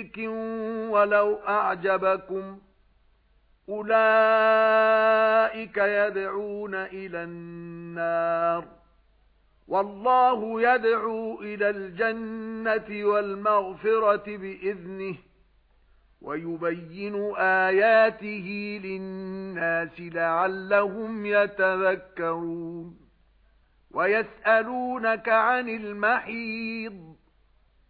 مُّشْرِكٍ وَلَوْ أَعْجَبَكُمْ أُولَئِكَ يَدْعُونَ إِلَى النَّارِ والله يدعو إلى الجنة والمغفرة بإذنه ويبين آياته للناس لعلهم يتذكرون ويسألونك عن المحيض